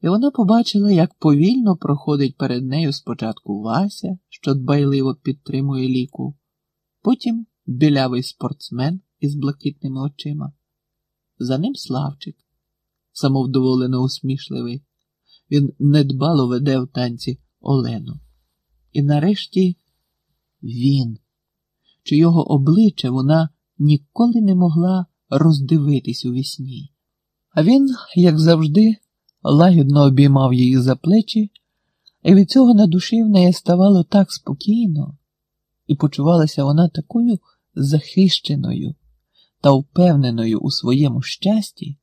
і вона побачила, як повільно проходить перед нею спочатку Вася, що дбайливо підтримує ліку, потім білявий спортсмен із блакитними очима. За ним Славчик, самовдоволено усмішливий. Він недбало веде в танці Олену. І нарешті він, чи його обличчя вона ніколи не могла роздивитись у вісні. А він, як завжди, лагідно обіймав її за плечі, і від цього на душі в неї ставало так спокійно, і почувалася вона такою захищеною та впевненою у своєму щасті,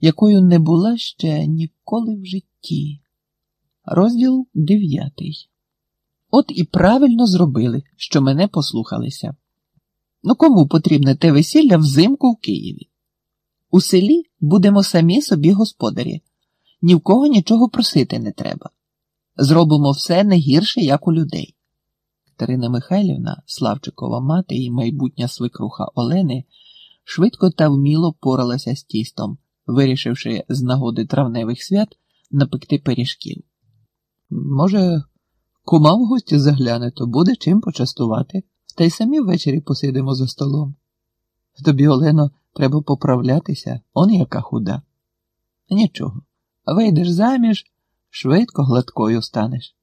якою не була ще ніколи в житті. Розділ дев'ятий. От і правильно зробили, що мене послухалися. Ну кому потрібне те весілля взимку в Києві? У селі будемо самі собі господарі, ні в кого нічого просити не треба. Зробимо все не гірше, як у людей. Катерина Михайлівна, Славчикова мати і майбутня свекруха Олени, швидко та вміло поралася з тістом, вирішивши з нагоди травневих свят напекти пиріжків. Може, кума в гості загляне, то буде чим почастувати, та й самі ввечері посидимо за столом. Тобі, Олено, треба поправлятися, он яка худа. Нічого, вийдеш заміж, швидко гладкою станеш.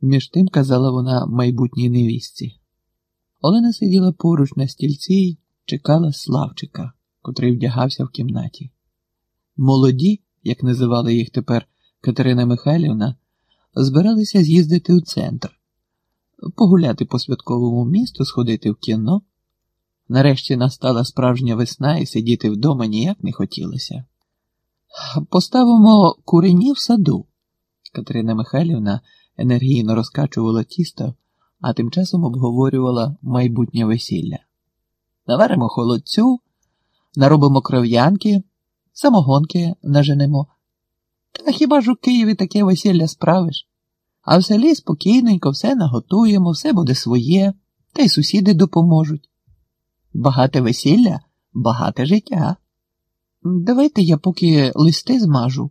Між тим казала вона майбутній невістці. Олена сиділа поруч на стільці й чекала Славчика, котрий вдягався в кімнаті. Молоді, як називала їх тепер Катерина Михайлівна, збиралися з'їздити у центр, погуляти по святковому місту, сходити в кіно. Нарешті настала справжня весна і сидіти вдома ніяк не хотілося. Поставимо курені в саду. Катерина Михайлівна енергійно розкачувала тісто, а тим часом обговорювала майбутнє весілля. Наваримо холодцю, наробимо кров'янки, самогонки наженемо. Та хіба ж у Києві таке весілля справиш? А в селі спокійненько все наготуємо, все буде своє, та й сусіди допоможуть. Багате весілля, багате життя. Давайте я поки листи змажу,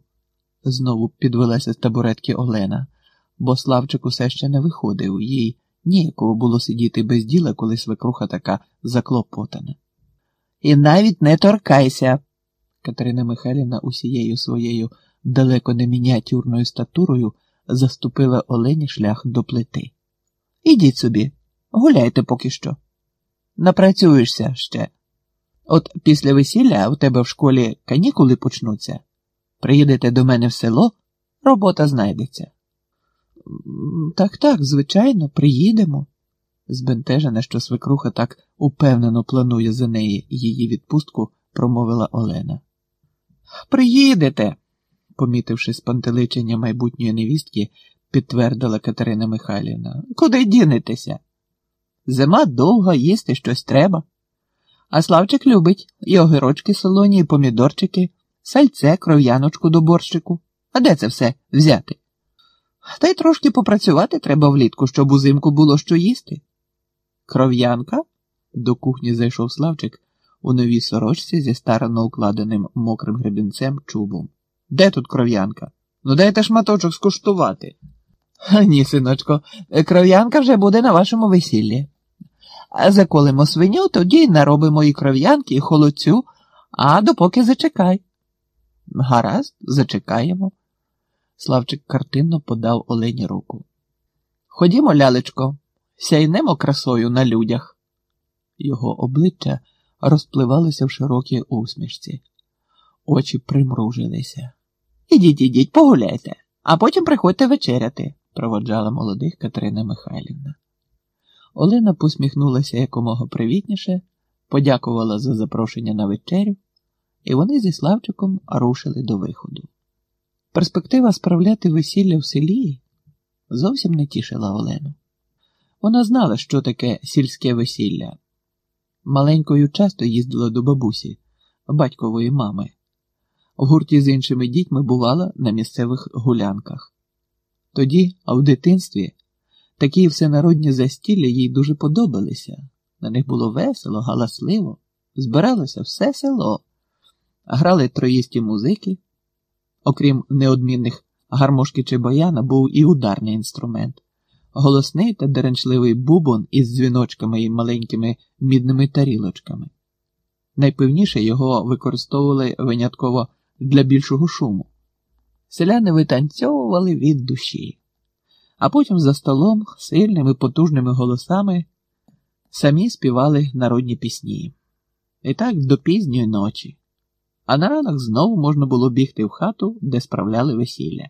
знову підвелася з табуретки Олена, бо Славчик усе ще не виходив, їй ніякого було сидіти без діла, коли свекруха така заклопотана. І навіть не торкайся. Катерина Михайлівна усією своєю далеко не мініатюрною статурою заступила Олені шлях до плити. Ідіть собі, гуляйте поки що. Напрацюєшся ще. От після весілля у тебе в школі канікули почнуться. Приїдете до мене в село, робота знайдеться. Так, так, звичайно, приїдемо. Збентежена, що свекруха так упевнено планує за неї її відпустку, промовила Олена. Приїдете, помітивши спантеличення майбутньої невістки, підтвердила Катерина Михайлівна. Куди дінетеся? Зима довга, їсти щось треба. А Славчик любить і огірочки солоні, і помідорчики, сальце, кров'яночку до борщику. А де це все взяти? Та й трошки попрацювати треба влітку, щоб узимку було що їсти. Кров'янка? До кухні зайшов Славчик у новій сорочці зі старано укладеним мокрим гребінцем чубом. Де тут кров'янка? Ну дайте шматочок скуштувати. Ні, синочко, кров'янка вже буде на вашому весіллі. А заколимо свиню, тоді наробимо і кров'янки, і холодцю, а допоки зачекай. Гаразд, зачекаємо. Славчик картинно подав Олені руку. Ходімо, лялечко, сяйнемо красою на людях. Його обличчя розпливалося в широкій усмішці, очі примружилися. Ідіть, ідіть, погуляйте, а потім приходьте вечеряти, проводжала молодих Катерина Михайлівна. Олена посміхнулася якомога привітніше, подякувала за запрошення на вечерю, і вони зі Славчиком рушили до виходу. Перспектива справляти весілля в селі зовсім не тішила Олену. Вона знала, що таке сільське весілля. Маленькою часто їздила до бабусі, батькової мами. В гурті з іншими дітьми бувала на місцевих гулянках. Тоді, а в дитинстві, такі всенародні застілля їй дуже подобалися. На них було весело, галасливо, збиралося все село, грали троїсті музики. Окрім неодмінних гармошки чи баяна, був і ударний інструмент, голосний та деренчливий бубон із дзвіночками і маленькими мідними тарілочками. Найпевніше його використовували винятково для більшого шуму. Селяни витанцьовували від душі, а потім за столом сильними потужними голосами самі співали народні пісні. І так до пізньої ночі, а на ранок знову можна було бігти в хату, де справляли весілля.